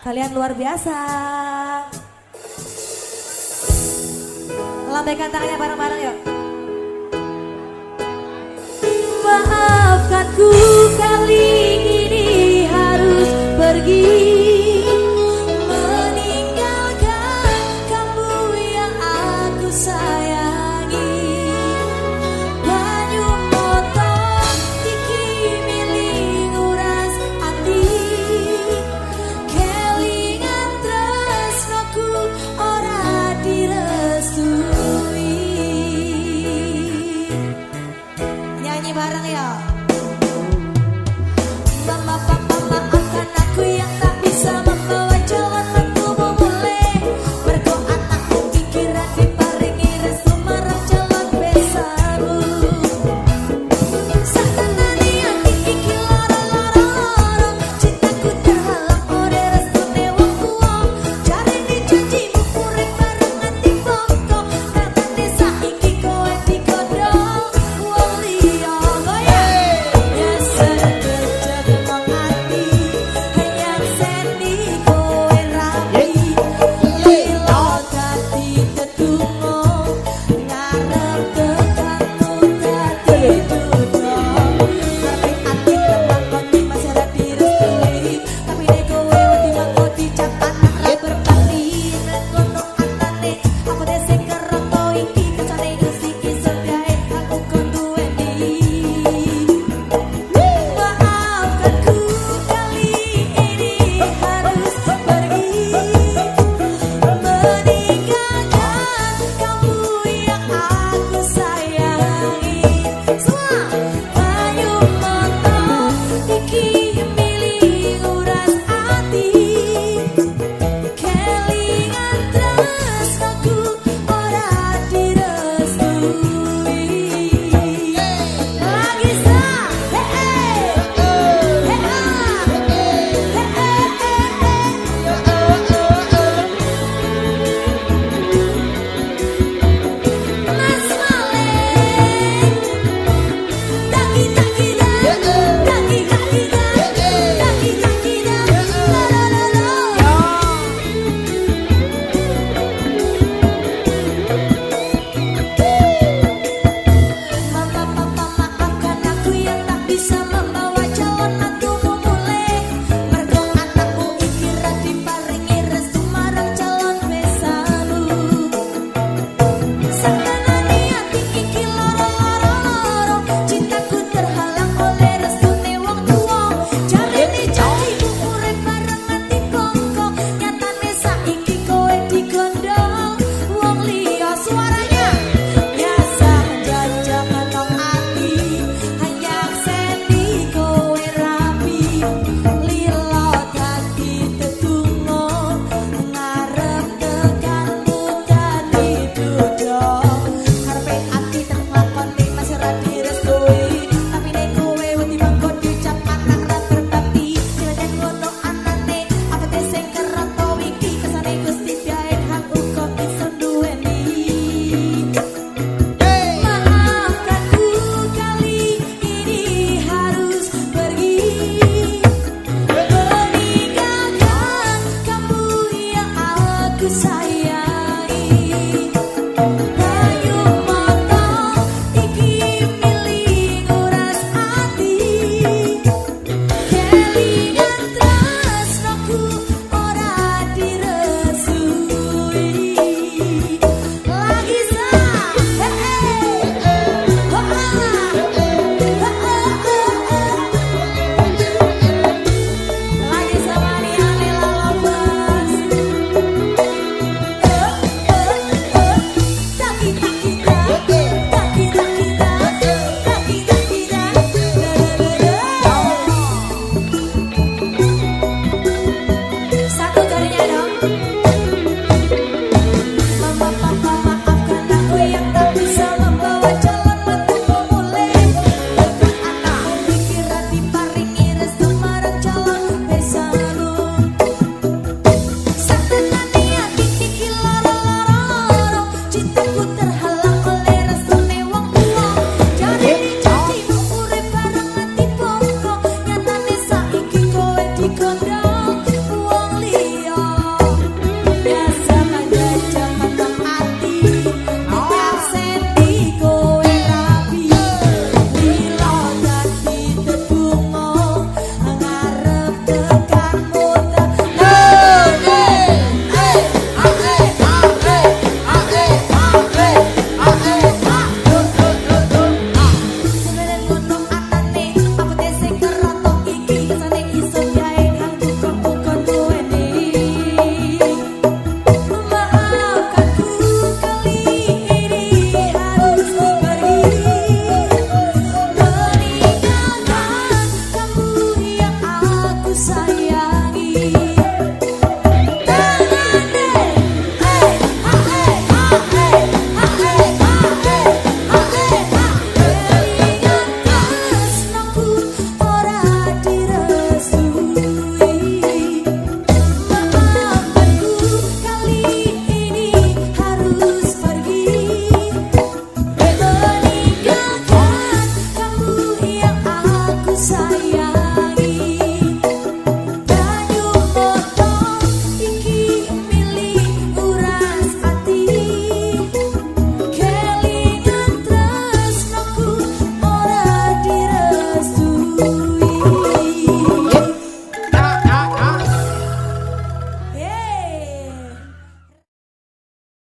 Kalian luar biasa. Lambaikan tangannya bareng-bareng yuk. Maafkan ku some